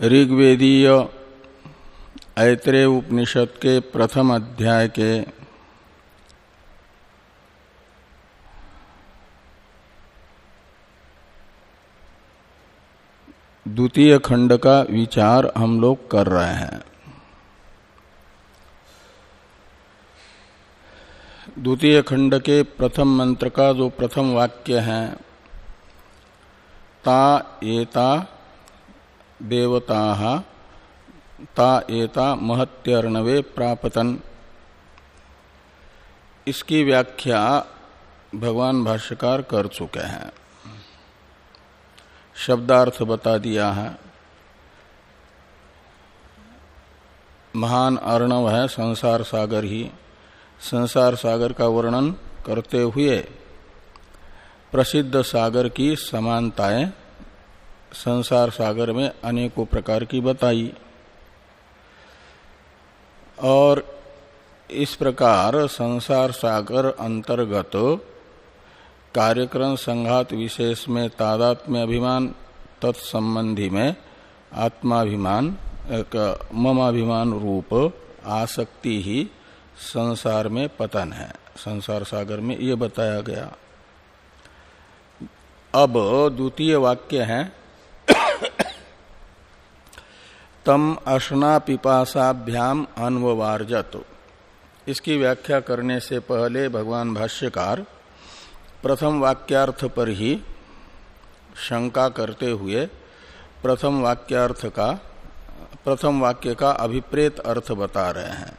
ऋग्वेदीय ऐत्रेय उपनिषद के प्रथम अध्याय के द्वितीय खंड का विचार हम लोग कर रहे हैं। द्वितीय खंड के प्रथम मंत्र का जो प्रथम वाक्य है, ता एता देवता महत्यर्णवे प्रापतन। इसकी व्याख्या भगवान भाष्यकार कर चुके हैं। शब्दार्थ बता दिया है। महान अर्णव है, संसार सागर ही। संसार सागर का वर्णन करते हुए प्रसिद्ध सागर की समानताएँ संसार सागर में अनेकों प्रकार की बताई। और इस प्रकार संसार सागर अंतर्गत कार्यक्रम संघात विशेष में तादात्म्य अभिमान, तत्संबंधी में आत्माभिमान ममाभिमान रूप आसक्ति ही संसार में पतन है। संसार सागर में ये बताया गया। अब द्वितीय वाक्य है तम अशना पिपासाभ्याम अन्ववार्जत। इसकी व्याख्या करने से पहले भगवान भाष्यकार प्रथम वाक्यार्थ पर ही शंका करते हुए प्रथम वाक्यार्थ का, प्रथम वाक्य का अभिप्रेत अर्थ बता रहे हैं।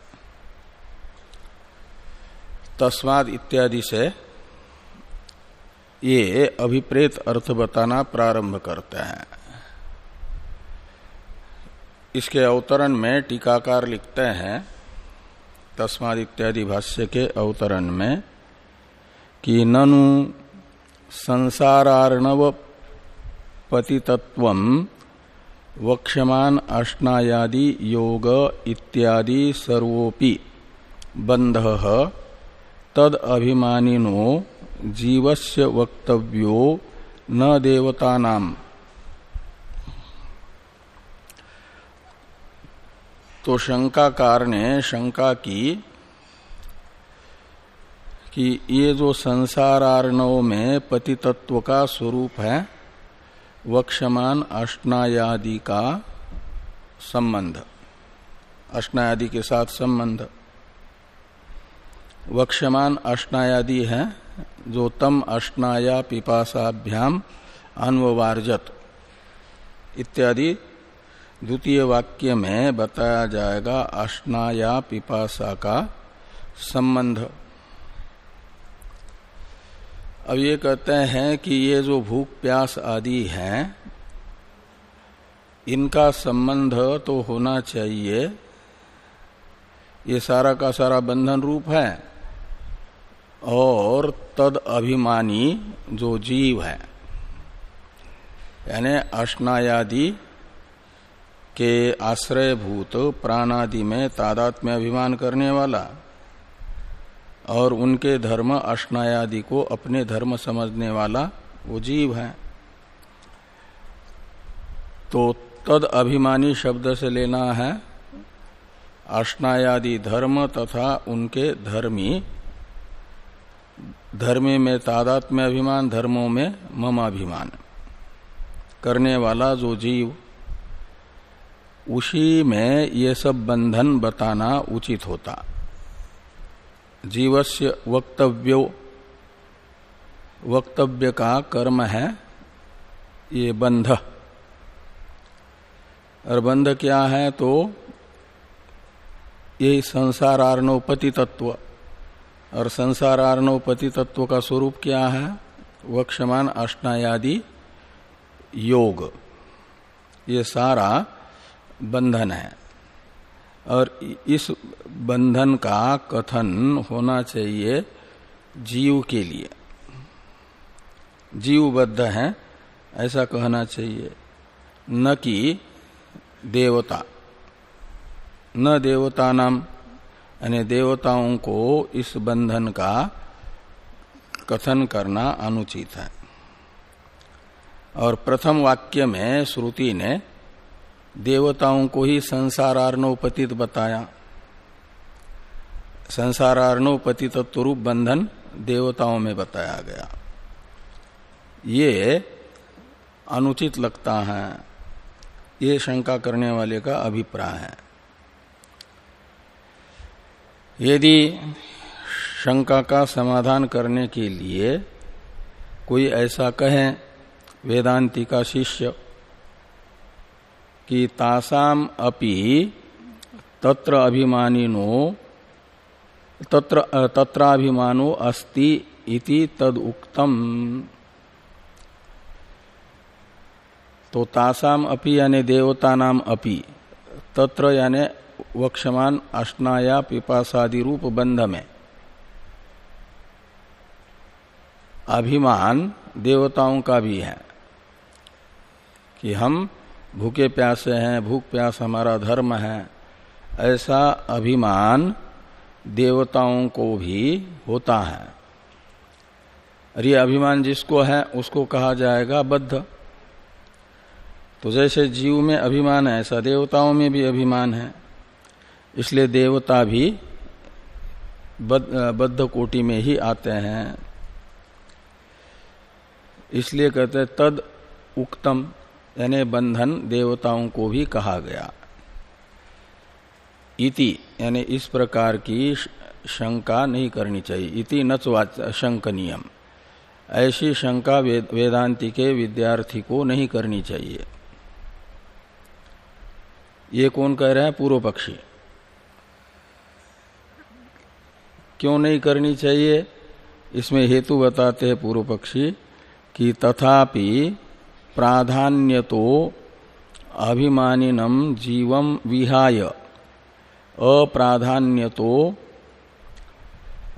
तस्माद इत्यादि से ये अभिप्रेत अर्थ बताना प्रारंभ करते हैं। इसके अवतरण में टीकाकार लिखते हैं तस्माद इत्यादि भाष्य के अवतरण में कि ननु संसारार्णव पतितत्व वक्षमान अष्टायादि योग इत्यादि सर्वोपि बंध तद अभिमानिनो जीवस्य वक्तव्यो न देवता तो शंकाकार ने शंका की, कि ये जो संसारार्णव में पति तत्व का स्वरूप है, वक्षमान अष्टायादि का संबंध। अष्टायादि के साथ संबंध। वक्षमान अष्टायादि है, जो तम अष्टाया पिपासाभ्याम अन्ववार्जत, इत्यादि द्वितीय वाक्य में बताया जाएगा अष्टाया पिपासा का संबंध। अब ये कहते हैं कि ये जो भूख प्यास आदि हैं, इनका संबंध तो होना चाहिए। ये सारा का सारा बंधन रूप है और तद अभिमानी जो जीव है, यानी अष्टायादि के आश्रयभूत प्राणादि में तादात्म्य अभिमान करने वाला और उनके धर्म अष्टायादि को अपने धर्म समझने वाला वो जीव है। तो तद अभिमानी शब्द से लेना है अष्टायादि धर्म तथा उनके धर्मी, धर्मे में तादात्म्य अभिमान, धर्मों में मम अभिमान करने वाला जो जीव उसी में ये सब बंधन बताना उचित होता। जीवस्य वक्तव्यो, वक्तव्य का कर्म है ये बंध। और बंध क्या है तो ये संसार आर्णोपति तत्व। और संसार आर्णोपति तत्व का स्वरूप क्या है? वक्षमान अष्टायादि योग। ये सारा बंधन है। और इस बंधन का कथन होना चाहिए जीव के लिए। जीवबद्ध है, ऐसा कहना चाहिए। न कि देवता। न देवता नाम, यानी देवताओं को इस बंधन का कथन करना अनुचित है। और प्रथम वाक्य में श्रुति ने देवताओं को ही संसारार्णव पतित बताया। संसारार्णव पतित रूप बंधन देवताओं में बताया गया। ये अनुचित लगता है। ये शंका करने वाले का अभिप्राय है। यदि शंका का समाधान करने के लिए कोई ऐसा कहे, वेदांति का शिष्य कि तासाम अपि तत्र अभिमानिनो, तत्र तत्राभिमानो अस्ति इति तद उक्तम तो तासाम अपि यानी देवता नाम अपि, तत्र यानी वक्षमान अष्टाया पिपासादि रूप बंध में अभिमान देवताओं का भी है कि हम भूखे प्यासे हैं, भूख प्यास हमारा धर्म है। ऐसा अभिमान देवताओं को भी होता है। ये अभिमान जिसको है, उसको कहा जाएगा बद्ध। तो जैसे जीव में अभिमान है, ऐसा देवताओं में भी अभिमान है। इसलिए देवता भी बद्ध कोटि में ही आते हैं। इसलिए कहते हैं, तद उक्तम। यानी बंधन देवताओं को भी कहा गया। इति यानी इस प्रकार की शंका नहीं करनी चाहिए। इति न शंकनियम। ऐसी शंका वेद, वेदांति के विद्यार्थी को नहीं करनी चाहिए। ये कौन कह रहे हैं? पूर्व पक्षी। क्यों नहीं करनी चाहिए? इसमें हेतु बताते हैं पूर्व पक्षी कि तथापि प्राधान्य तो अभिमानिनम जीवम विहाय। अप्राधान्य तो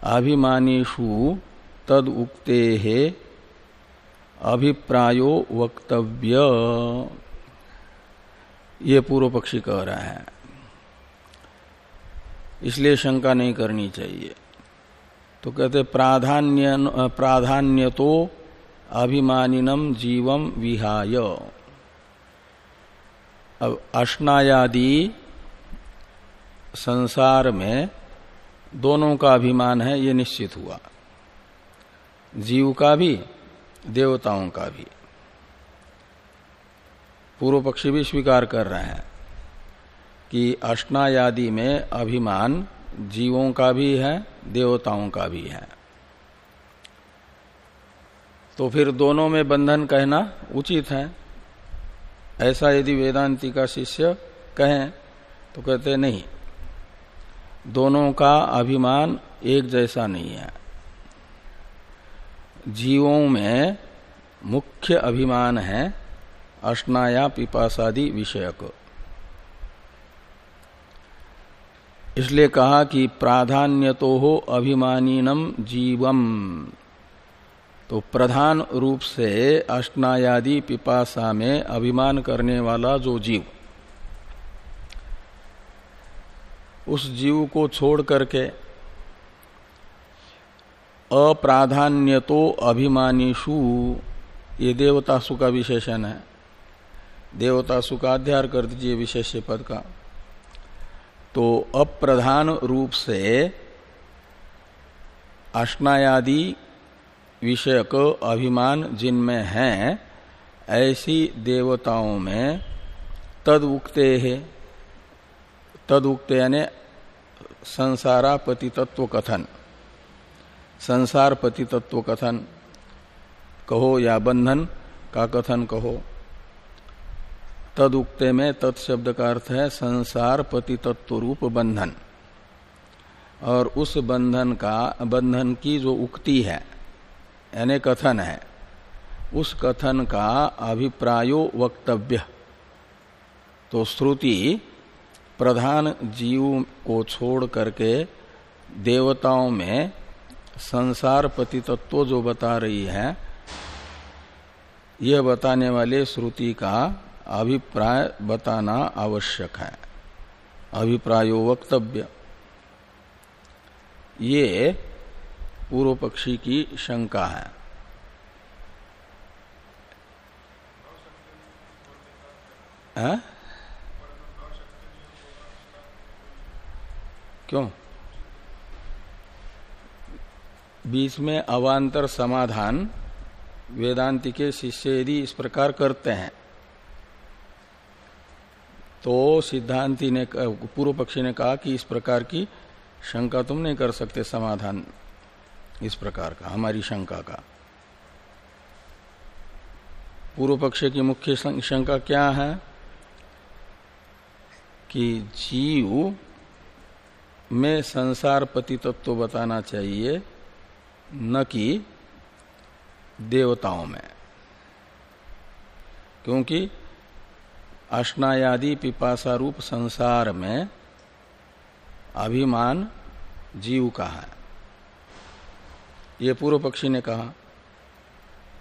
अभिमानीषु तद उक्ते अभिप्रायो वक्तव्य। ये पूर्व पक्षी कह रहा है। इसलिए शंका नहीं करनी चाहिए। तो कहते प्राधान्य प्राधान्य तो अभिमानिनम जीवम विहाय। अब अष्टायादि संसार में दोनों का अभिमान है, ये निश्चित हुआ। जीव का भी, देवताओं का भी। पूर्व पक्षी भी स्वीकार कर रहे हैं कि अष्टायादि में अभिमान जीवों का भी है, देवताओं का भी है। तो फिर दोनों में बंधन कहना उचित है। ऐसा यदि वेदांति का शिष्य कहें तो कहते नहीं। दोनों का अभिमान एक जैसा नहीं है। जीवों में मुख्य अभिमान है अष्टाया पिपासादि विषयक। इसलिए कहा कि प्राधान्य तो हो अभिमानीनम जीवम। तो प्रधान रूप से अष्टायादि पिपासा में अभिमान करने वाला जो जीव, उस जीव को छोड़ करके अप्राधान्य तो अभिमानीषु, ये देवतासु का विशेषण है। देवतासु का अध्यार कर दीजिए विशेष पद का। तो अप्रधान रूप से अष्टायादि विषयक अभिमान जिनमें है, ऐसी देवताओं में तद उक्ते है। तद उक्ते यानी संसारा तत्व कथन। संसार पति तत्व कथन। कहो या बंधन का कथन कहो। तद उक्ते में तत्शब्द का अर्थ है संसार पति तत्व रूप बंधन। और उस बंधन का, बंधन की जो उक्ति है यानी कथन है। उस कथन का अभिप्रायो वक्तव्य। तो श्रुति प्रधान जीव को छोड़ करके देवताओं में संसार पति तत्व जो बता रही है यह बताने वाले श्रुति का अभिप्राय बताना आवश्यक है। अभिप्रायो वक्तव्य। ये पूर्व पक्षी की शंका है। आ? क्यों? बीच में अवांतर समाधान वेदांति के शिष्य यदि इस प्रकार करते हैं तो सिद्धांति ने पूर्व पक्षी ने कहा कि इस प्रकार की शंका तुम नहीं कर सकते समाधान। इस प्रकार का, हमारी शंका का। पूर्व पक्ष की मुख्य शंका क्या है? कि जीव में संसार पति तत्व तो बताना चाहिए, न कि देवताओं में। क्योंकि अष्टायादि पिपासा रूप संसार में अभिमान जीव का है। ये पूर्व पक्षी ने कहा,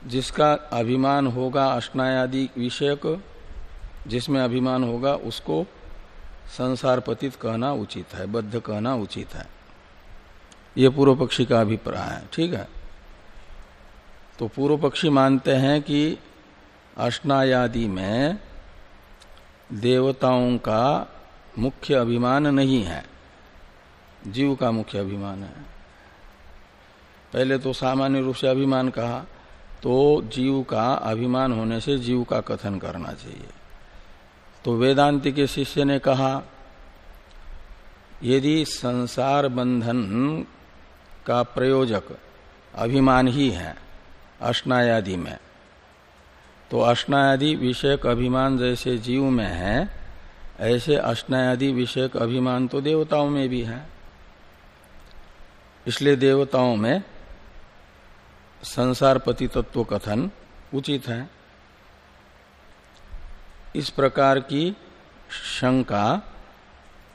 जिसका अभिमान होगा अष्टायादि विषयक, जिसमें अभिमान होगा उसको संसार पतित कहना उचित है, बद्ध कहना उचित है। ये पूर्व पक्षी का अभिप्राय है, ठीक है? तो पूर्व पक्षी मानते हैं कि अष्टायादि में देवताओं का मुख्य अभिमान नहीं है, जीव का मुख्य अभिमान है। पहले तो सामान्य रूप से अभिमान कहा तो जीव का अभिमान होने से जीव का कथन करना चाहिए। तो वेदांति के शिष्य ने कहा, यदि संसार बंधन का प्रयोजक अभिमान ही है अष्टायादि में तो अष्टायादि विषयक अभिमान जैसे जीव में है, ऐसे अष्टायादि विषयक अभिमान तो देवताओं में भी है। इसलिए देवताओं में संसार पति तत्व कथन उचित है। इस प्रकार की शंका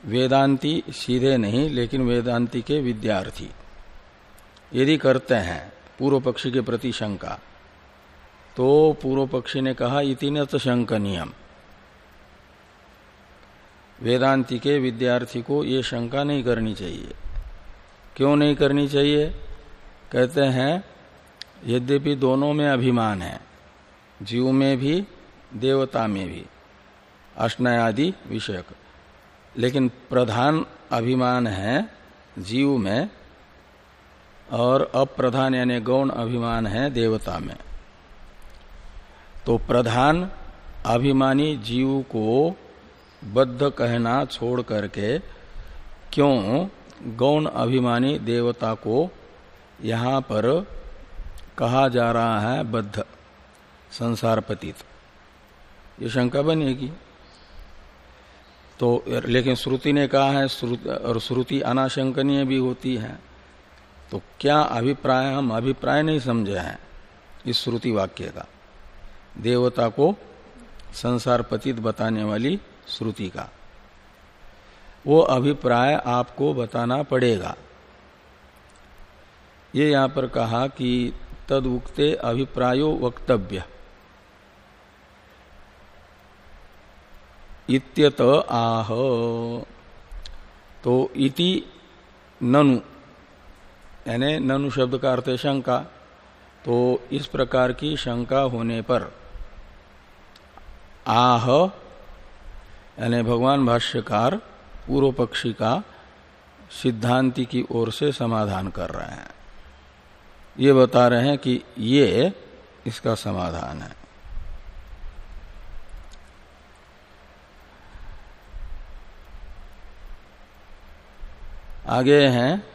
वेदांती सीधे नहीं, लेकिन वेदांती के विद्यार्थी। यदि करते हैं पूर्व पक्षी के प्रति शंका तो पूर्व पक्षी ने कहा इतिनत शंक नियम वेदांति के विद्यार्थी को ये शंका नहीं करनी चाहिए। क्यों नहीं करनी चाहिए? कहते हैं यद्यपि दोनों में अभिमान है, जीव में भी, देवता में भी। अष्टयादि विषयक। लेकिन प्रधान अभिमान है जीव में और अप्रधान यानी गौण अभिमान है देवता में। तो प्रधान अभिमानी जीव को बद्ध कहना छोड़ करके क्यों गौण अभिमानी देवता को यहाँ पर कहा जा रहा है बद्ध संसार पतित ये शंका बनेगी तो लेकिन श्रुति ने कहा है और श्रुति अनाशंकनीय भी होती है। तो क्या अभिप्राय, हम अभिप्राय नहीं समझे हैं इस श्रुति वाक्य का? देवता को संसार पतित बताने वाली श्रुति का। वो अभिप्राय आपको बताना पड़ेगा। ये यहाँ पर कहा कि तद अभिप्रायो वक्तव्य। इत्यत आह। तो इति ननु। यानी ननु शब्द का अर्थ है शंका। तो इस प्रकार की शंका होने पर आह, यानी भगवान भाष्यकार पूर्व पक्षी का सिद्धांति की ओर से समाधान कर रहे हैं। ये बता रहे हैं कि ये इसका समाधान है। आगे हैं।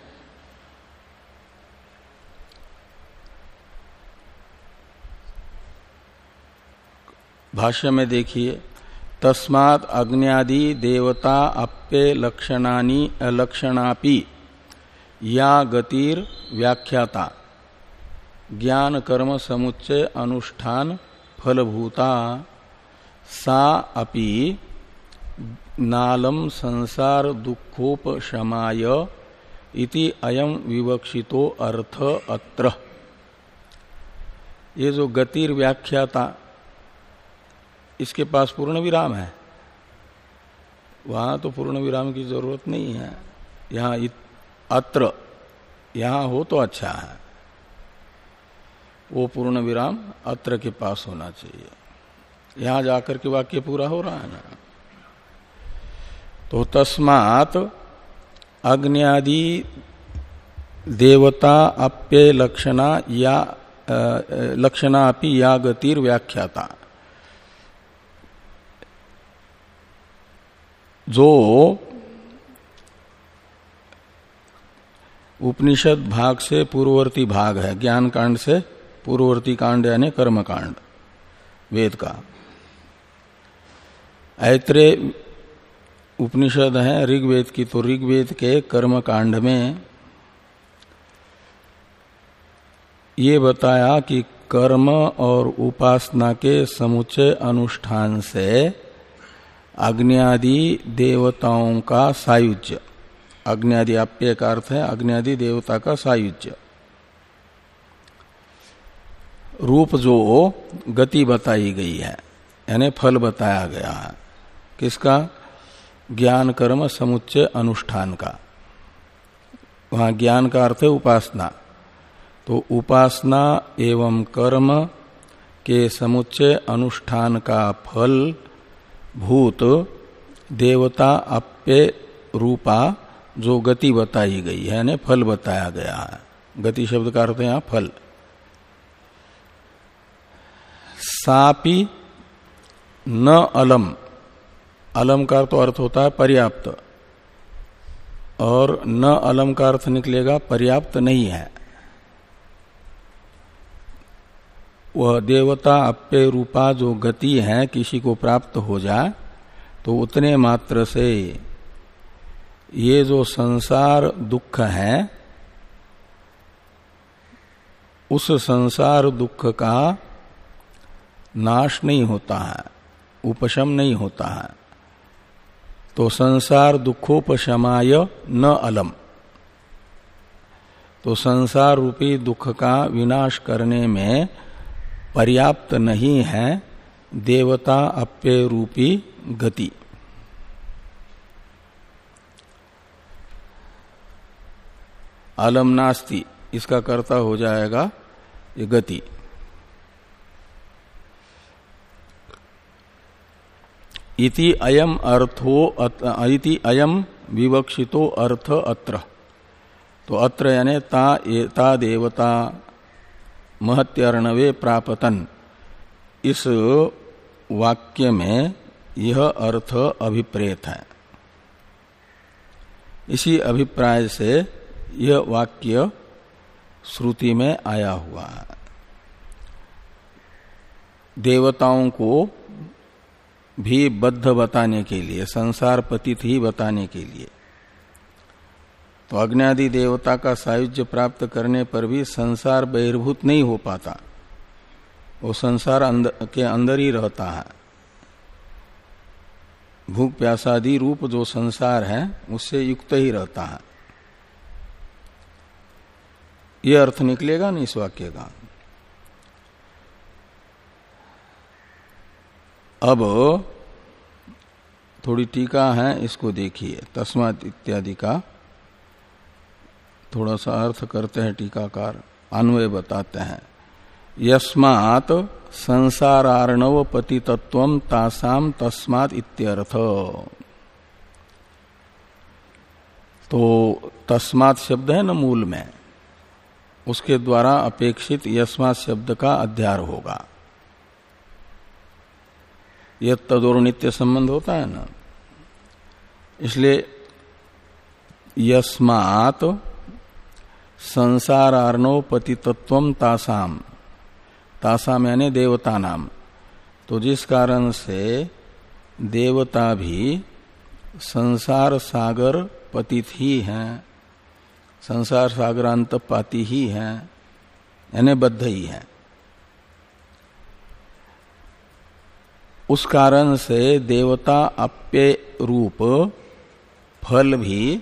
भाष्य में देखिए, तस्मात् अग्नियादि देवता अप्य लक्षणानी, लक्षणापि या गतिर व्याख्याता। ज्ञान कर्म समुच्चय अनुष्ठान फलभूता। सा अपि नालम संसार दुखोपशमाय इति अयम विवक्षितो अर्थ अत्र। ये जो गतिर व्याख्याता, इसके पास पूर्ण विराम है। वहाँ तो पूर्ण विराम की ज़रूरत नहीं है। यहाँ अत्र। यहाँ हो तो अच्छा है। वो पूर्ण विराम अत्र के पास होना चाहिए। यहाँ जाकर के वाक्य पूरा हो रहा है। ना तो तस्मात अग्नि देवता अप्य लक्षणा या लक्षणा अपनी या गतिर व्याख्याता। जो उपनिषद भाग से पूर्ववर्ती भाग है ज्ञान कांड से पूर्ववर्ती कांड यानी कर्म कांड वेद का। ऐत्रे उपनिषद है, ऋग्वेद की तो ऋग्वेद के कर्म कांड में ये बताया कि कर्म और उपासना के समुच्चय अनुष्ठान से अग्नियादि देवताओं का सायुज्य। अग्नि आप्य का अर्थ है, अग्नियादि देवता का सायुज्य। रूप जो गति बताई गई है। यानी फल बताया गया है। किसका? ज्ञान कर्म समुच्चय अनुष्ठान का। वहाँ ज्ञान का अर्थ है उपासना। तो उपासना एवं कर्म के समुच्चय अनुष्ठान का फल, भूत, देवता अप्य रूपा, जो गति बताई गई है, यानी फल बताया गया है। गति शब्द का अर्थ यहाँ फल। सापी न अलम। अलम का तो अर्थ होता है पर्याप्त। और न अलम का अर्थ निकलेगा पर्याप्त नहीं है। वह देवता अप्य रूपा जो गति है किसी को प्राप्त हो जाए तो उतने मात्र से ये जो संसार दुख है, उस संसार दुख का नाश नहीं होता है, उपशम नहीं होता है। तो संसार दुखोपशमाय न अलम। तो संसार रूपी दुख का विनाश करने में पर्याप्त नहीं है देवता अप्य रूपी गति। अलम नास्ति, इसका कर्ता हो जाएगा ये गति। इति अयम अर्थो इति अयम विवक्षितो अर्थ अत्र। तो अत्र यानी ता, ता देवता महत्यर्णवे प्रापतन। इस वाक्य में यह अर्थ अभिप्रेत है। इसी अभिप्राय से यह वाक्य श्रुति में आया हुआ है। देवताओं को भी बद्ध बताने के लिए, संसार पतित ही बताने के लिए। तो अग्नि देवता का सायुज्य प्राप्त करने पर भी संसार बहिर्भूत नहीं हो पाता। वो संसार अंदर के अंदर ही रहता है। भूख प्यासादि रूप जो संसार है, उससे युक्त ही रहता है। ये अर्थ निकलेगा ना इस वाक्य का? अब थोड़ी टीका है, इसको देखिए। तस्मात इत्यादि का थोड़ा सा अर्थ करते हैं टीकाकार, अन्वय बताते हैं। यस्मात संसारार्णव पतितत्व तासाम तस्मात इत्यर्थ। तो तस्मात शब्द है न मूल में, उसके द्वारा अपेक्षित यस्मात शब्द का अध्यार होगा। यह तदोर नित्य संबंध होता है ना। इसलिए यस्मात संसारार्णव पतितत्व तासाम। तासाम यानी देवता नाम। तो जिस कारण से देवता भी संसार सागर पतित ही हैं, संसार सागरांत पाती ही हैं, यानी बद्ध ही हैं। उस कारण से देवता अप्य रूप फल भी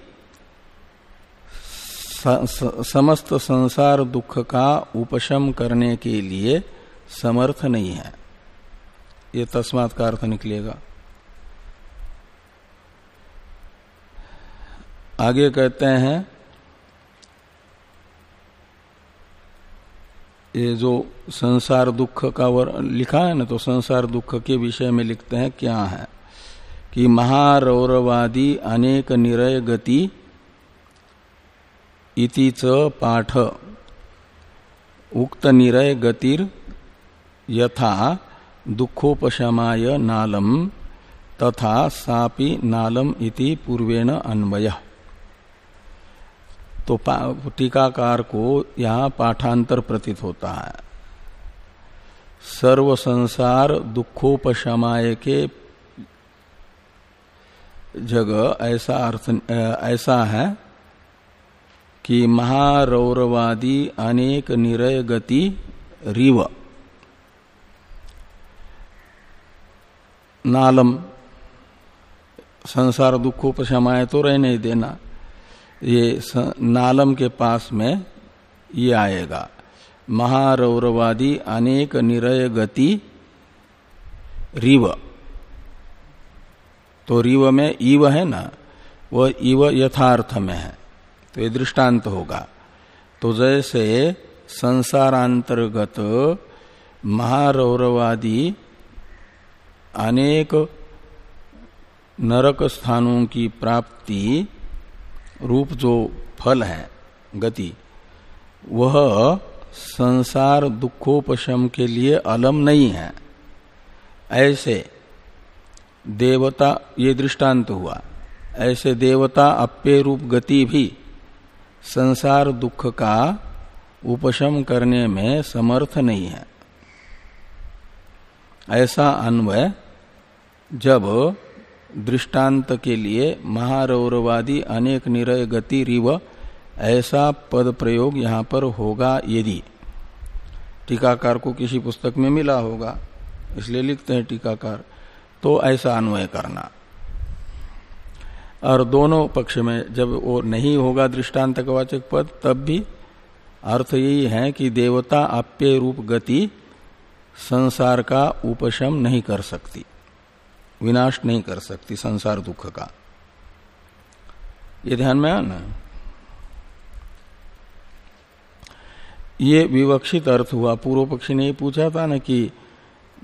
समस्त संसार दुख का उपशम करने के लिए समर्थ नहीं है। ये तस्मात का अर्थ निकलेगा। आगे कहते हैं ये जो संसार दुख का वर लिखा है ना तो संसार दुख के विषय में लिखते हैं क्या है? कि महारौरवादी अनेक निरय गति इति च पाठ। उक्त निरय गतिर यथा दुखोपशमाय नालम तथा सापि नालम इति पूर्वेण अन्वय। तो टीकाकार को यहाँ पाठांतर प्रतीत होता है। सर्व संसार दुखोपशमाय के जगह ऐसा अर्थ, ऐसा है कि महारौरवादी अनेक निरय गति रिव। नालम, संसार दुखोपशमाय तो रह नहीं देना। ये नालम के पास में ये आएगा। महारौरवादी अनेक निरय गति रिव। तो रिव में ईव है ना वह इव यथार्थ में है। तो ये दृष्टांत होगा। तो जैसे संसारांतर्गत महारौरवादी अनेक नरक स्थानों की प्राप्ति रूप जो फल है, गति, वह संसार दुखोपशम के लिए अलम नहीं है। ऐसे देवता, ये दृष्टांत हुआ, ऐसे देवता अप्य रूप गति भी संसार दुख का उपशम करने में समर्थ नहीं है। ऐसा अन्वय जब दृष्टांत के लिए महारौरवादी अनेक निरय गति रिव ऐसा पद प्रयोग यहाँ पर होगा यदि। टीकाकार को किसी पुस्तक में मिला होगा, इसलिए लिखते हैं टीकाकार तो ऐसा अन्वय करना। और दोनों पक्ष में जब वो नहीं होगा दृष्टांत वाचक पद, तब भी अर्थ यही है कि देवता आप्य रूप गति संसार का उपशम नहीं कर सकती। विनाश नहीं कर सकती संसार दुख का। ये ध्यान में आना ये विवक्षित अर्थ हुआ। पूर्व पक्षी ने पूछा था ना कि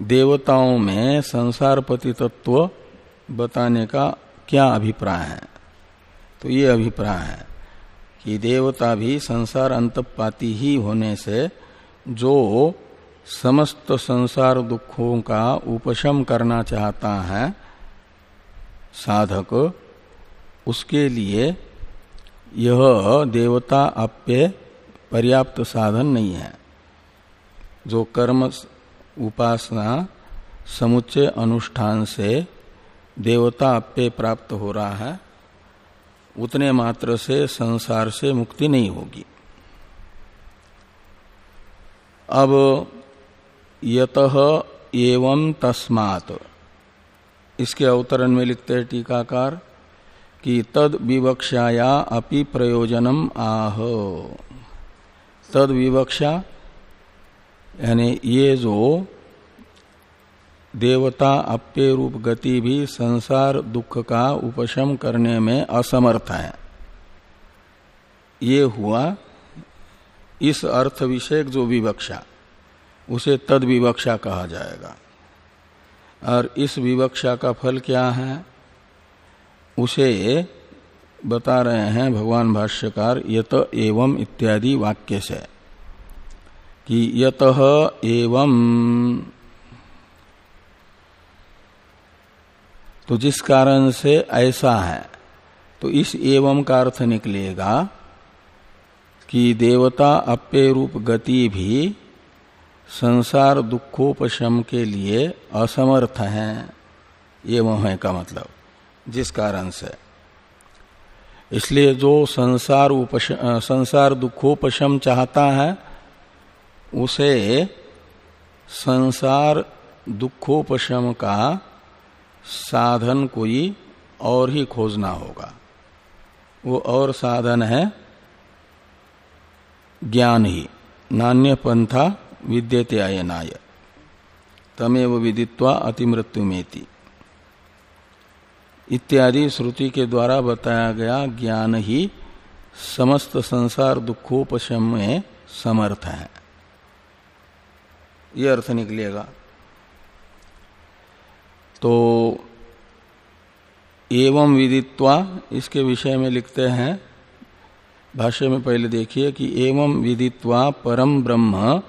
देवताओं में संसार पति तत्व बताने का क्या अभिप्राय है? तो ये अभिप्राय है कि देवता भी संसार अंतपाती ही होने से जो समस्त संसार दुखों का उपशम करना चाहता है, साधक, उसके लिए यह देवता अप्य पर्याप्त साधन नहीं है। जो कर्म, उपासना, समुच्चय अनुष्ठान से देवता अप्य प्राप्त हो रहा है, उतने मात्र से संसार से मुक्ति नहीं होगी। अब यत एवं तस्मात। इसके अवतरण में लिखते हैं टीकाकार कि तद विवक्षाया अपि प्रयोजनम आह। तद विवक्षा, यानी ये जो देवता अप्य रूप गति भी संसार दुख का उपशम करने में असमर्थ है। ये हुआ इस अर्थ विषयक जो विवक्षा। उसे तद विवक्षा कहा जाएगा। और इस विवक्षा का फल क्या है? उसे बता रहे हैं भगवान भाष्यकार, यत एवं इत्यादि वाक्य से, कि यत एवं। तो जिस कारण से ऐसा है तो इस एवं का अर्थ निकलेगा कि देवता अप्य रूप गति भी संसार दुखोपशम के लिए असमर्थ हैं। ये मोह का मतलब जिस कारण से। इसलिए जो संसार उपश संसार दुखोपशम चाहता है, उसे संसार दुखोपशम का साधन कोई और ही खोजना होगा। वो और साधन है ज्ञान ही नान्य पंथा विद्यते अयनाय तमेव विदित्वा अतिमृत्यु मेति इत्यादि श्रुति के द्वारा बताया गया ज्ञान ही समस्त संसार दुखोपशम में समर्थ है। यह अर्थ निकलेगा। तो एवं विदित्वा, इसके विषय में लिखते हैं, भाष्य में पहले देखिए कि एवं विदित्वा परम ब्रह्म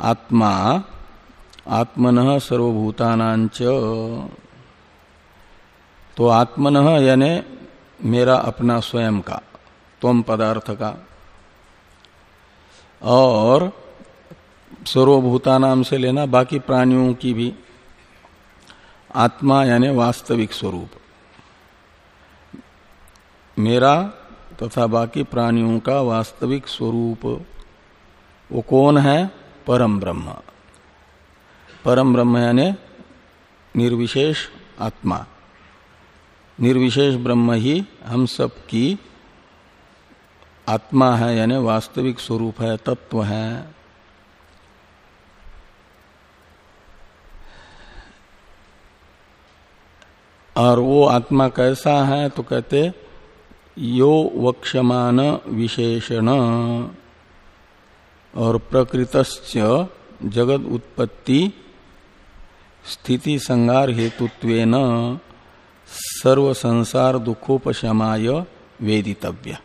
आत्मा, आत्मन सर्वभूतानांच। तो आत्मन यानी मेरा अपना स्वयं का तम पदार्थ का। और सर्वभूता नाम से लेना बाकी प्राणियों की भी। आत्मा यानी वास्तविक स्वरूप। मेरा तथा बाकी प्राणियों का वास्तविक स्वरूप। वो कौन है? परम ब्रह्म। परम ब्रह्म यानी निर्विशेष आत्मा। निर्विशेष ब्रह्म ही हम सब की आत्मा है, यानी वास्तविक स्वरूप है, तत्व है। और वो आत्मा कैसा है तो कहते यो वक्षमान विशेषण। और प्रकृतश्च जगत उत्पत्ति स्थिति संगार हेतुत्वेन सर्व संसार दुखोपशमाय वेदितव्य।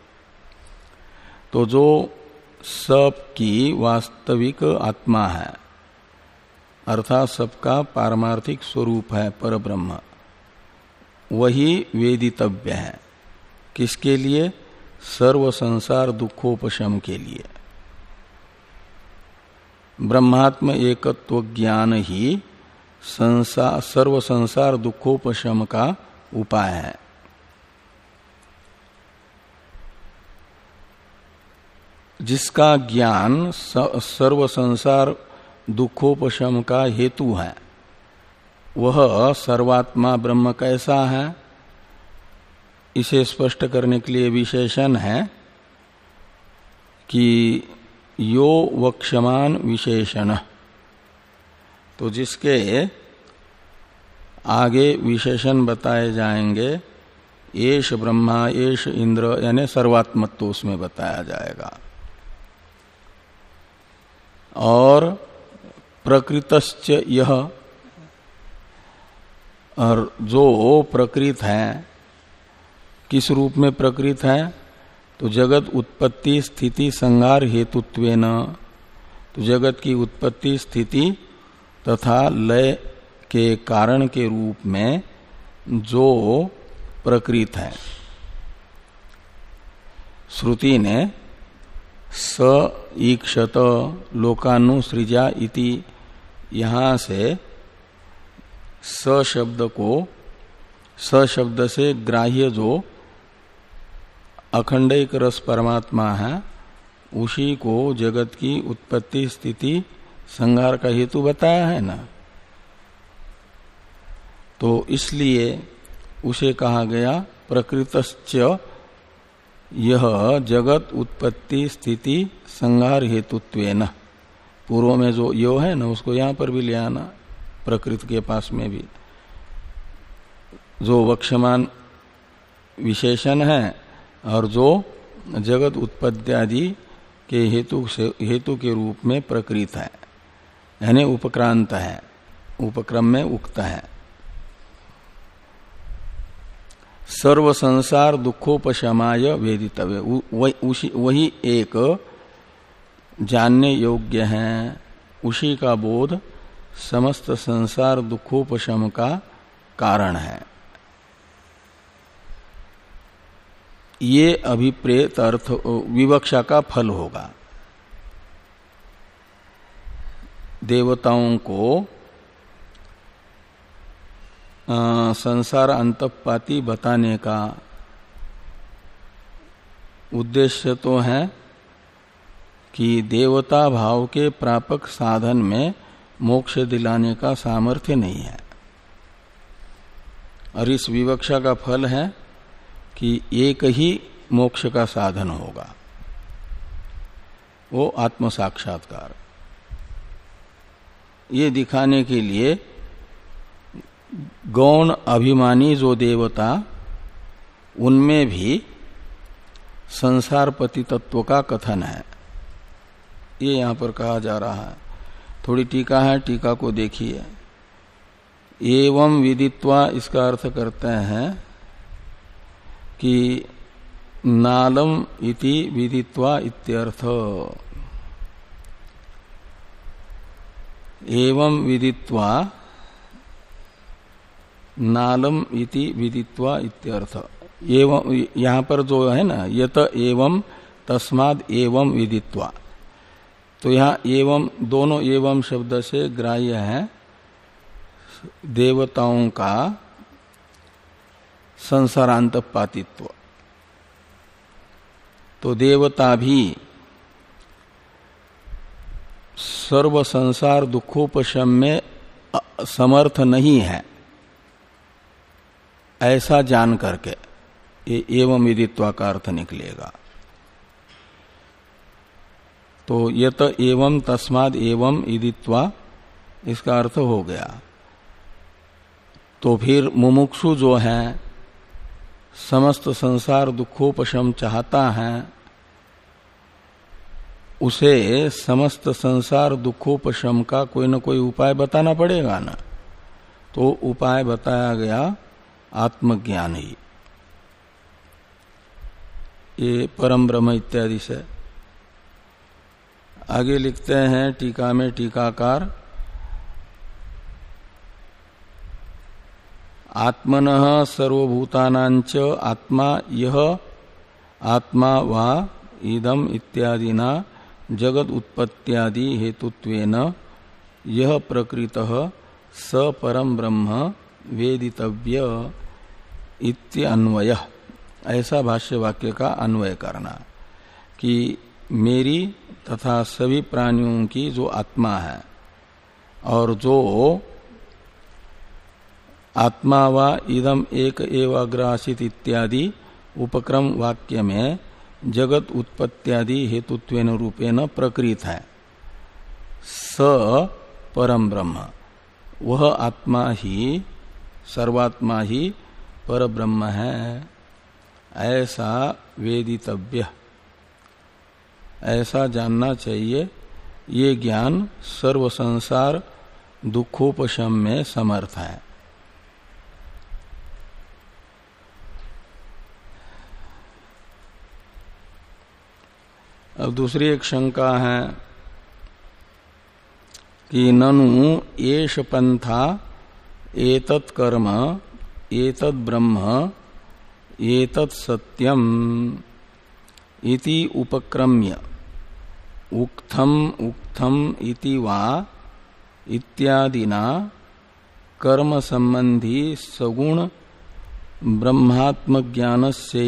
तो जो सब की वास्तविक आत्मा है, अर्थात सबका पारमार्थिक स्वरूप है पर ब्रह्म वही वेदितव्य है। किसके लिए? सर्व संसार दुखोपशम के लिए। ब्रह्मात्म एकत्व ज्ञान ही संसार सर्व संसार दुखोपशम का उपाय है। जिसका ज्ञान सर्व संसार दुखोपशम का हेतु है, वह सर्वात्मा ब्रह्म कैसा है? इसे स्पष्ट करने के लिए विशेषण है कि यो वक्षमान विशेषण। तो जिसके आगे विशेषण बताए जाएँगे येष ब्रह्मा येष इंद्र, यानी सर्वात्मत्व उसमें बताया जाएगा। और प्रकृतश्च यह, और जो प्रकृत है, किस रूप में प्रकृत है? तो जगत उत्पत्ति स्थिति संगार हेतुत्वेन। तो जगत की उत्पत्ति स्थिति तथा लय के कारण के रूप में जो प्रकृत है। श्रुति ने स ईक्षत लोकानुसृजा इति यहाँ से स शब्द को स शब्द से ग्राह्य जो अखंडिक रस परमात्मा है उसी को जगत की उत्पत्ति स्थिति संहार का हेतु बताया है ना? तो इसलिए उसे कहा गया प्रकृतश्च यह जगत उत्पत्ति स्थिति संहार हेतुत्व न पूर्व में जो यो है ना, उसको यहाँ पर भी ले आना, प्रकृत के पास में भी। जो वक्षमान विशेषण है और जो जगत उत्पत्ति के हेतु से, हेतु के रूप में प्रकृत है, यानी उपक्रांत है, उपक्रम में उक्त है। सर्व संसार दुखोपशमाय वेदितव्य। वही एक जानने योग्य है। उसी का बोध समस्त संसार दुखोपशम का कारण है। ये अभिप्रेत अर्थ विवक्षा का फल होगा। देवताओं को आ, संसार अंतपाती बताने का उद्देश्य तो है कि देवता भाव के प्रापक साधन में मोक्ष दिलाने का सामर्थ्य नहीं है। और इस विवक्षा का फल है कि एक ही मोक्ष का साधन होगा। वो आत्म साक्षात्कार ये दिखाने के लिए गौण अभिमानी जो देवता, उनमें भी संसार पति तत्व का कथन है। ये यहाँ पर कहा जा रहा है। थोड़ी टीका है, टीका को देखिए। एवं विदित्वा इसका अर्थ करते हैं कि नालम इति विदित्वा इत्यर्थ। एवं विदित्वा, नालम इति विदित्वा इत्यर्थ। एवं, यहाँ पर जो है ना, यत एवं, तस्माद एवं विदित्वा। तो यहाँ एवं, दोनों एवं शब्द से ग्राह्य है। देवताओं का संसारांत पातित्व तो देवता भी सर्व संसार दुखोपशम में समर्थ नहीं है। ऐसा जान करके ये एवं विदित्वा का अर्थ निकलेगा। तो यत एवं तस्माद एवं इदित्वा इसका अर्थ हो गया। तो फिर मुमुक्षु जो है समस्त संसार दुखोपशम चाहता है, उसे समस्त संसार दुखोपशम का कोई ना कोई उपाय बताना पड़ेगा ना? तो उपाय बताया गया आत्मज्ञान ही। ये परम ब्रह्म इत्यादि से। आगे लिखते हैं, टीका में टीकाकार आत्मन सर्वभूतानांच आत्मा यह आत्मा वा इदम इत्यादिना जगत उत्पत्त्यादि हेतुत्वेन यह प्रकृत स परम ब्रह्म वेदितव्य इत्यन्वय ऐसा भाष्य वाक्य का अन्वय करना कि मेरी तथा सभी प्राणियों की जो आत्मा है और जो आत्मा व इदम एक एवग्रासित इत्यादि उपक्रम वाक्य में जगत उत्पत्त्यादि हेतुत्वेन रूपेण प्रकृत है। स परम ब्रह्म। वह आत्मा ही, सर्वात्मा ही पर ब्रह्म है। ऐसा वेदितव्य। ऐसा जानना चाहिए, ये ज्ञान सर्व संसार दुखोपशम में समर्थ है। अब दूसरी एक शंका है कि ननु येष पंथा एतत् कर्म, एतत् ब्रह्म, एतत् सत्यम इति उपक्रम्य। उक्थम उक्थम इति वा इत्यादिना कर्म संबंधी सगुण ब्रह्मात्म ज्ञान से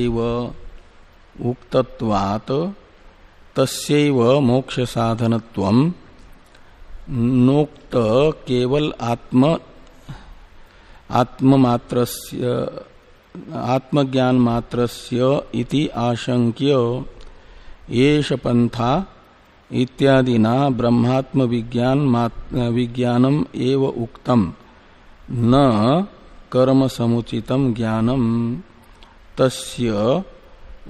उक्तत्वात् तस्व मोक्ष साधनत्व नोक्त केवल आत्म आत्ममात्र आत्मज्ञान मात्रस्य इति आशंक्य येष पंथा इत्यादिना ब्रह्मात्म विज्ञान विज्ञानम एव उक्तम। न कर्म समुचितम ज्ञानम। तस्य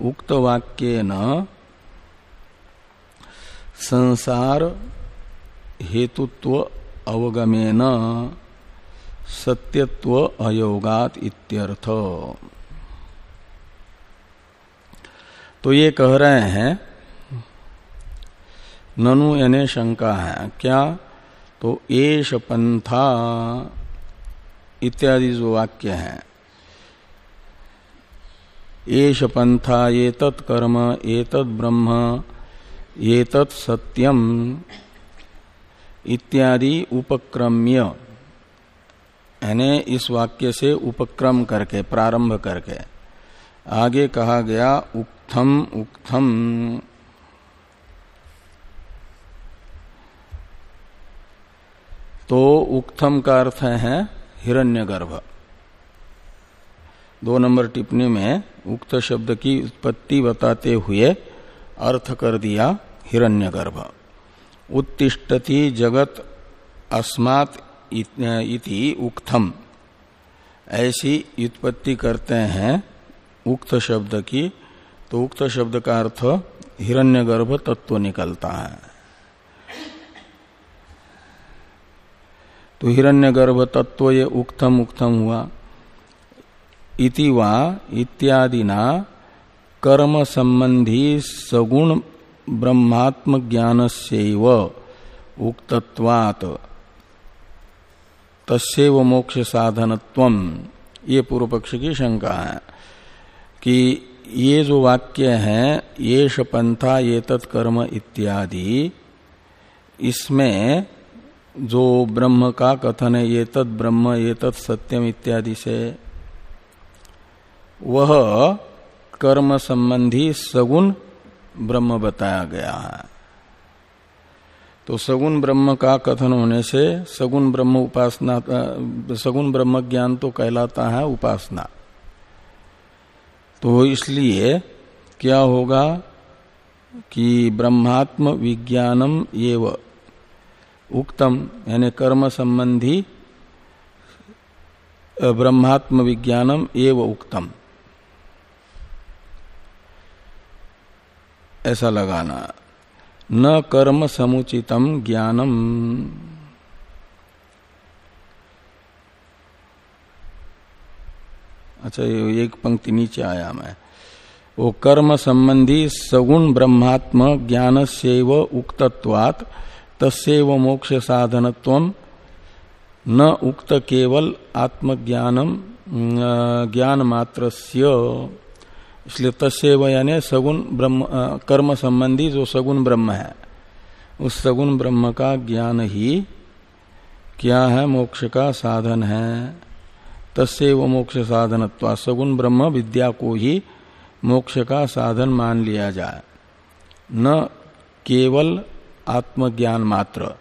उक्तवाक्येन संसार हेतुत्व अवगमेन सत्यत्व अयोगात इत्यर्थ। तो ये कह रहे हैं, ननु यानी शंका है, क्या? तो एश पंथा इत्यादि जो वाक्य है एश पंथा ये तत्कर्म ये ब्रह्म ये सत्यम इत्यादि उपक्रम्य। यानी इस वाक्य से उपक्रम करके, प्रारंभ करके। आगे कहा गया उक्थम उक्थम तो उक्थम का अर्थ है हिरण्यगर्भ। दो नंबर टिप्पणी में उक्त शब्द की उत्पत्ति बताते हुए अर्थ कर दिया। हिरण्यगर्भ। उत्तिष्ठति जगत अस्मात् इति उक्थम ऐसी उत्पत्ति करते हैं उक्त शब्द की तो उक्त शब्द का अर्थ हिरण्यगर्भ तत्व निकलता है। तो हिरण्यगर्भ तत्व ये उक्तम उक्तम हुआ। इति वा इत्यादि ना कर्म संबंधी सगुण ब्रह्मात्म ज्ञान से उक्तत्वात्। तस्व मोक्ष साधनत्व ये पूर्व पक्ष की शंका है कि ये जो वाक्य है ये पंथा ये तत्कर्म इत्यादि, इसमें जो ब्रह्म का कथन है ये तत् ब्रह्म ये तत् सत्यम इत्यादि से, वह कर्म संबंधी सगुण ब्रह्म बताया गया है। तो सगुण ब्रह्म का कथन होने से सगुण ब्रह्म उपासना सगुण ब्रह्म ज्ञान तो कहलाता है उपासना। तो इसलिए क्या होगा कि ब्रह्मात्म विज्ञानम एव उक्तम, यानी कर्म संबंधी ब्रह्मात्म विज्ञानम एव उक्तम। ऐसा लगाना। न कर्म समुचितम ज्ञानम। अच्छा ये एक पंक्ति नीचे आया मैं। वो कर्म संबंधी सगुण ब्रह्मात्म ज्ञान से उक्तत्वात् तस्व मोक्ष साधनत्व न उक्त केवल आत्मज्ञानम ज्ञान मात्र इसलिए तस्व यानी सगुण ब्रह्म कर्म संबंधी जो सगुण ब्रह्म है, उस सगुण ब्रह्म का ज्ञान ही क्या है? मोक्ष का साधन है। तस्व मोक्ष साधनत्वा, सगुण ब्रह्म विद्या को ही मोक्ष का साधन मान लिया जाए। न केवल आत्मज्ञान मात्र।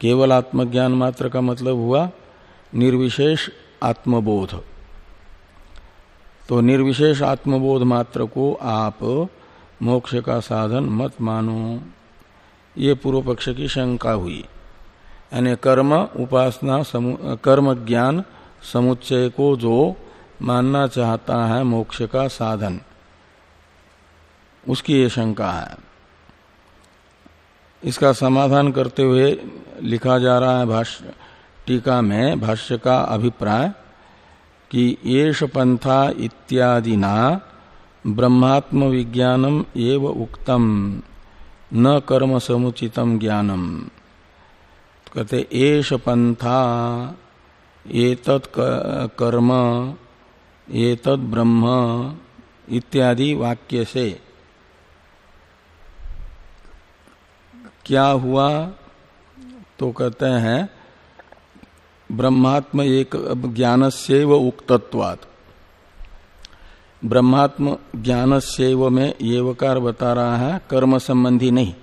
केवल आत्मज्ञान मात्र का मतलब हुआ निर्विशेष आत्मबोध। तो निर्विशेष आत्मबोध मात्र को आप मोक्ष का साधन मत मानो। ये पूर्व पक्ष की शंका हुई। यानी कर्म, उपासना कर्म ज्ञान, समुच्चय को जो मानना चाहता है मोक्ष का साधन, उसकी ये शंका है। इसका समाधान करते हुए लिखा जा रहा है भाष्य, टीका में भाष्य का अभिप्राय कि येष पंथा इत्यादिना ब्रह्मात्म विज्ञानम एव उक्तम, न कर्म समुचितम ज्ञानम। कहते, एष पंथा, एतत् कर्म, एतत् ब्रह्म इत्यादि वाक्य से। क्या हुआ? तो कहते हैं ब्रह्मात्म एक ज्ञान से उक्तत्वात्। ब्रह्मात्म ज्ञान से में ये वकार बता रहा है कर्म संबंधी नहीं।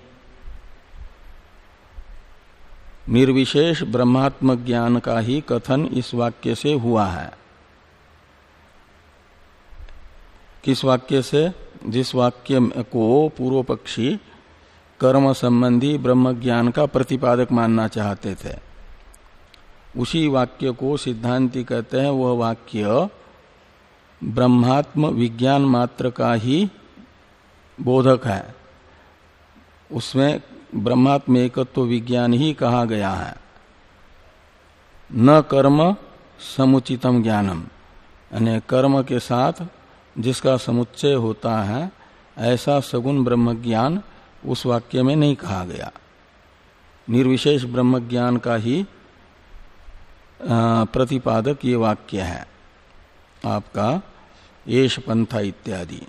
निर्विशेष ब्रह्मात्म ज्ञान का ही कथन इस वाक्य से हुआ है। किस वाक्य से? जिस वाक्य को पूर्व पक्षी कर्म संबंधी ब्रह्म ज्ञान का प्रतिपादक मानना चाहते थे। उसी वाक्य को सिद्धांति कहते हैं, वह वाक्य, ब्रह्मात्म विज्ञान मात्र का ही बोधक है। उसमें ब्रह्मात्म एकत्व विज्ञान ही कहा गया है। न कर्म समुचितम ज्ञानम। यानी कर्म के साथ जिसका समुच्चय होता है, ऐसा सगुण ब्रह्म ज्ञान उस वाक्य में नहीं कहा गया। निर्विशेष ब्रह्म ज्ञान का ही प्रतिपादक ये वाक्य है। आपका येष पंथा इत्यादि।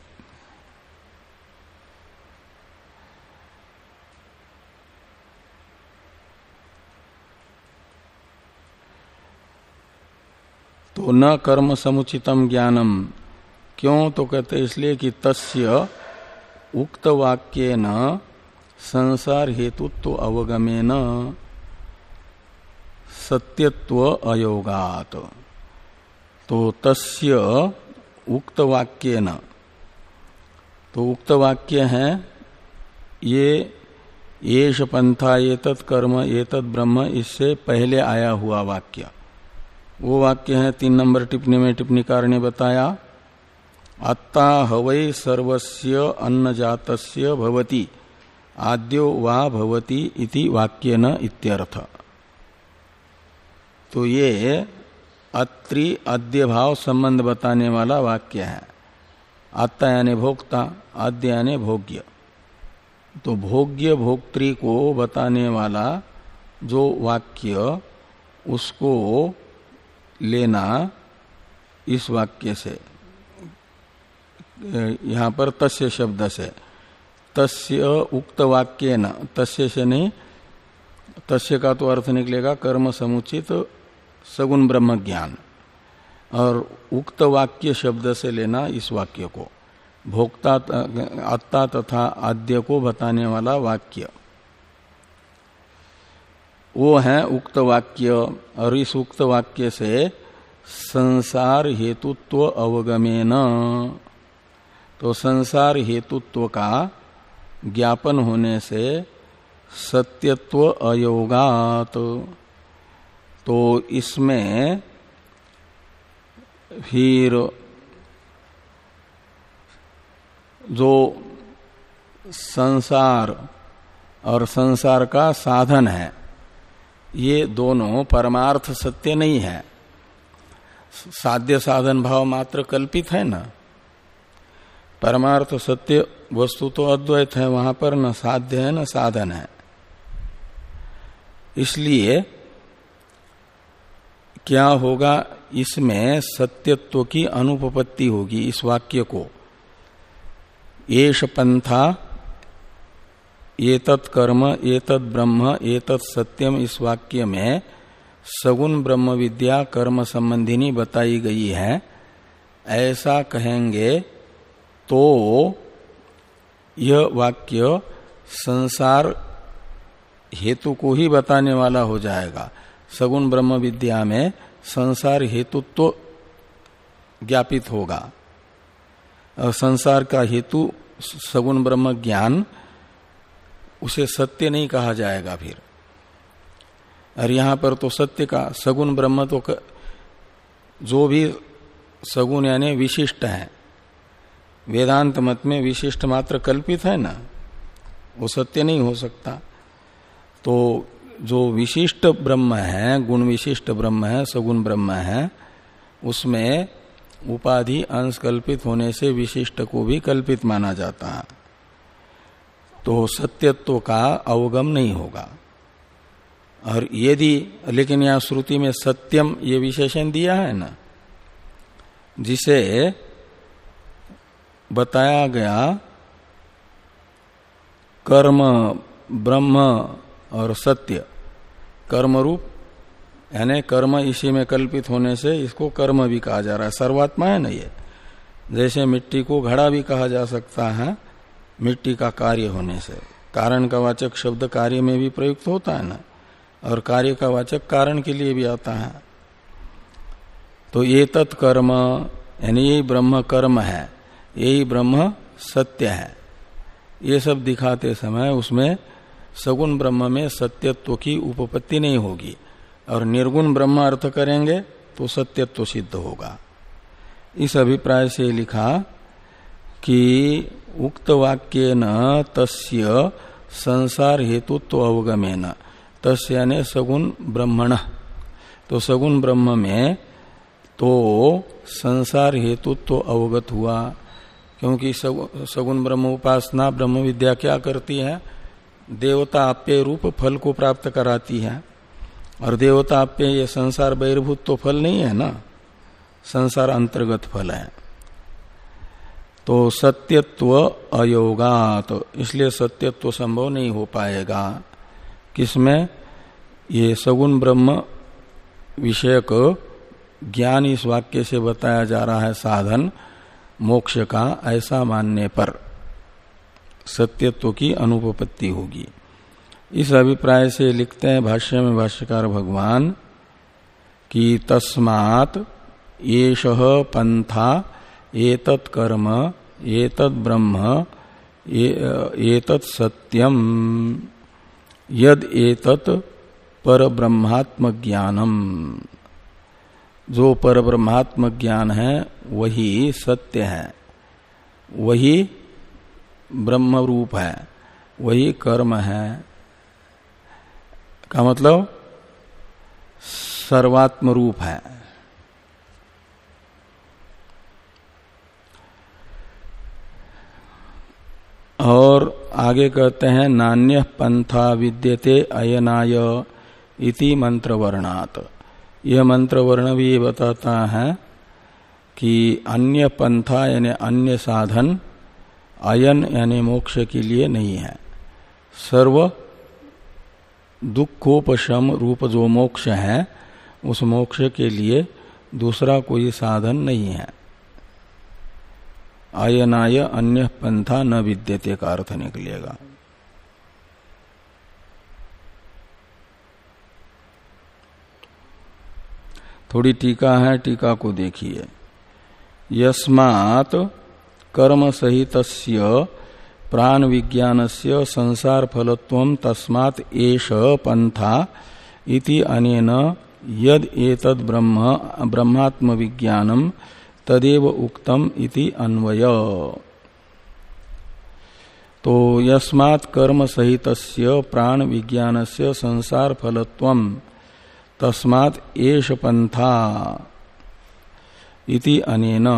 तो न कर्म समुचितम ज्ञानम। क्यों? तो कहते इसलिए कि तस्य उक्त वाक्य न संसार हेतुत्व अवगमे न सत्यत्व अयोगात। तो तस्य उक्त वाक्य न तो उक्त वाक्य है, ये येष पंथा ये कर्म ये ब्रह्म, इससे पहले आया हुआ वाक्य। वो वाक्य है, तीन नंबर टिप्पणी में टिप्पणीकार ने बताया, अत्ता हवै सर्वस्य अन्न जातस्य भवति, आद्यो वा भवति इति वाक्य न इत्यर्थ। तो ये अत्रि अद्य भाव संबंध बताने वाला वाक्य है। आत्ता यानी भोक्ता आद्य यानी भोग्य। तो भोग्य भोक्त्री को बताने वाला जो वाक्य, उसको लेना इस वाक्य से। यहाँ पर तस्य शब्द से। तस्य उक्त वाक्य न, तस्य से नहीं, तस्य का तो अर्थ निकलेगा कर्म समुचित सगुण ब्रह्म ज्ञान। और उक्त वाक्य शब्द से लेना इस वाक्य को। भोक्ता आत्ता तथा आद्य को बताने वाला वाक्य। वो है उक्त वाक्य, और इस उक्त वाक्य से संसार हेतुत्व अवगमेन। तो संसार हेतुत्व का ज्ञापन होने से सत्यत्व अयोगात। तो इसमें फिर जो संसार और संसार का साधन है, ये दोनों परमार्थ सत्य नहीं है। साध्य साधन भाव मात्र कल्पित है ना। परमार्थ सत्य वस्तु तो अद्वैत है, वहाँ पर न साध्य है, न साधन है। इसलिए क्या होगा इसमें सत्यत्व की अनुपपत्ति होगी इस वाक्य को। येष पंथा ये कर्म ये ब्रह्म ये सत्यम इस वाक्य में सगुण ब्रह्म विद्या कर्म संबंधिनी बताई गई है। ऐसा कहेंगे तो यह वाक्य संसार हेतु को ही बताने वाला हो जाएगा। सगुण ब्रह्म विद्या में संसार हेतुत्व तो ज्ञापित होगा। और संसार का हेतु सगुण ब्रह्म ज्ञान, उसे सत्य नहीं कहा जाएगा फिर। और यहाँ पर तो सत्य का, सगुण ब्रह्म तो जो भी सगुण यानी विशिष्ट है, वेदांत मत में विशिष्ट मात्र कल्पित है ना, वो सत्य नहीं हो सकता। तो जो विशिष्ट ब्रह्म है, गुण विशिष्ट ब्रह्म है, सगुण ब्रह्म है, उसमें उपाधि अंश कल्पित होने से विशिष्ट को भी कल्पित माना जाता है। तो सत्यत्व का अवगम नहीं होगा। और यदि, लेकिन यहाँ श्रुति में सत्यम ये विशेषण दिया है ना, जिसे बताया गया, कर्म, ब्रह्म और सत्य कर्म रूप यानी कर्म इसी में कल्पित होने से इसको कर्म भी कहा जा रहा है। सर्वात्मा है ना ये? जैसे मिट्टी को घड़ा भी कहा जा सकता है, मिट्टी का कार्य होने से। कारण का वाचक शब्द कार्य में भी प्रयुक्त होता है ना? और कार्य का वाचक कारण के लिए भी आता है। तो ये तत्कर्म, यानी यही ब्रह्म कर्म है यही ब्रह्म सत्य है। ये सब दिखाते समय उसमें सगुण ब्रह्म में सत्यत्व की उपपत्ति नहीं होगी। और निर्गुण ब्रह्म अर्थ करेंगे तो सत्यत्व सिद्ध होगा। इस अभिप्राय से लिखा कि उक्त वाक्य न तस्य संसार हेतुत्व अवगमे न तस्य यानी सगुण ब्रह्मण। तो सगुण ब्रह्म में तो संसार हेतुत्व तो अवगत हुआ। क्योंकि सगुण ब्रह्म उपासना ब्रह्म विद्या क्या करती है? देवता आप्य रूप फल को प्राप्त कराती है। और देवता आप्य ये संसार बहिर्भूत तो फल नहीं है ना? संसार अंतर्गत फल है। तो सत्यत्व अयोगात तो इसलिए सत्यत्व संभव नहीं हो पाएगा। किसमें? ये सगुण ब्रह्म विषयक ज्ञान इस वाक्य से बताया जा रहा है साधन, मोक्ष का ऐसा मानने पर। सत्यत्व की अनुपपत्ति होगी। इस अभिप्राय से लिखते हैं भाष्य में भाष्यकार भगवान कि तस्मात येष पंथा एतत् कर्म एतत् ब्रह्म एतत् सत्यम यद एतत् पर ब्रह्मात्म ज्ञानम जो पर ब्रह्मात्म ज्ञान है, वही सत्य है। वही ब्रह्म रूप है, वही कर्म है। का मतलब? सर्वात्म रूप है। और आगे कहते हैं, नान्य पंथा विद्यते अयनाय इति मंत्र वर्णात यह मंत्रवर्ण भी बताता है कि अन्य पंथा यानी अन्य साधन अयन यानी मोक्ष के लिए नहीं है। सर्व दुखोपशम रूप जो मोक्ष है, उस मोक्ष के लिए दूसरा कोई साधन नहीं है। आयनाय अन्य पंथा न विद्यते का अर्थ निकलेगा। थोड़ी टीका है, टीका को देखिए। यस्मात् कर्म सहित प्राण विज्ञान से संसार फलत्व तस्मात् एष पंथा इति अनेन यद एतद ब्रह्म ब्रह्मात्म विज्ञानम तदेव उक्तम इति अन्वय। तो यस्मात् कर्म सहित प्राण विज्ञान से संसार फलत्व तस्मात् एष पंथा इति अनेन।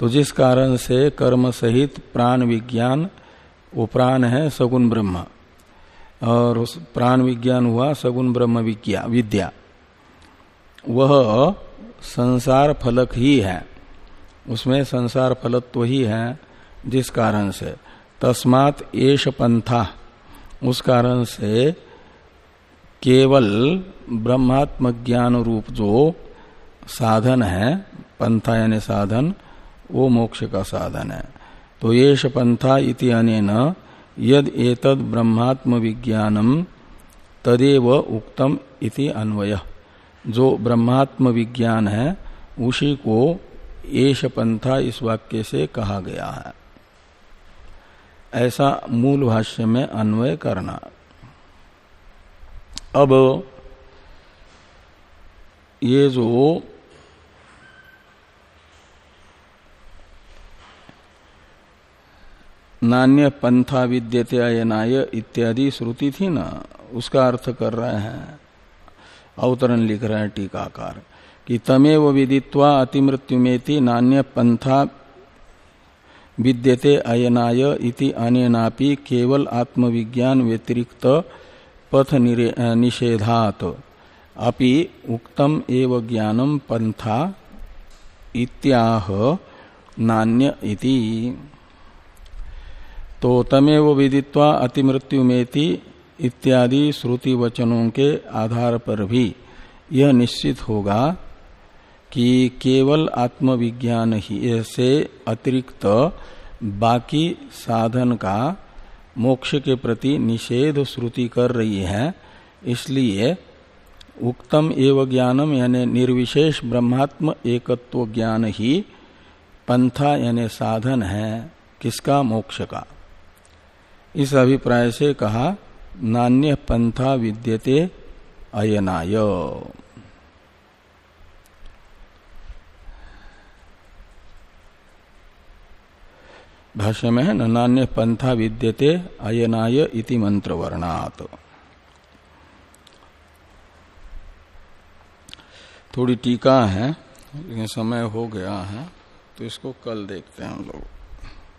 तो जिस कारण से कर्म सहित प्राण विज्ञान, वो प्राण है सगुण ब्रह्म। और उस प्राण विज्ञान हुआ सगुण ब्रह्म विज्ञा, विद्या। वह संसार फलक ही है। उसमें संसार फलत्व ही है जिस कारण से। तस्मात एश पंथा। उस कारण से केवल ब्रह्मात्म ज्ञान रूप जो साधन है, पंथा यानी साधन वो मोक्ष का साधन है। तो येष पंथा इति अनेन, यद एतद ब्रह्मात्म विज्ञानम तदेव उक्तम इति अन्वय। जो ब्रह्मात्म विज्ञान है, उसी को येष पंथा इस वाक्य से कहा गया है। ऐसा मूल भाष्य में अन्वय करना। अब ये जो नान्य पंथा विद्यते अयनाय इत्यादि श्रुति थी ना, उसका अर्थ कर रहे हैं। अवतरण लिख रहे हैं टीकाकार कि तमेव विदित्वा अतिमृत्युमेति नान्य पंथा विद्यते अयनाय इति अनेनापि केवल आत्मविज्ञान व्यतिरिक्त पथ निषेधात। अपि उक्तम एव ज्ञानम पंथा इत्याह नान्य इति। तो तमेव विदित्वा अतिमृत्यु मेति इत्यादि श्रुति वचनों के आधार पर भी यह निश्चित होगा कि केवल आत्मविज्ञान ही से अतिरिक्त बाकी साधन का मोक्ष के प्रति निषेध श्रुति कर रही है, इसलिए उक्तम एव ज्ञानम यानी निर्विशेष ब्रह्मात्म एकत्व ज्ञान ही पंथा यानी साधन है किसका मोक्ष का। इस अभिप्राय से कहा, नान्य पंथा विद्यते अयनाय। भाष्य में है नान्य पंथा विद्यते अयनाय इति मंत्र वर्णात थोड़ी टीका है, लेकिन समय हो गया है तो इसको कल देखते हैं हम लोग।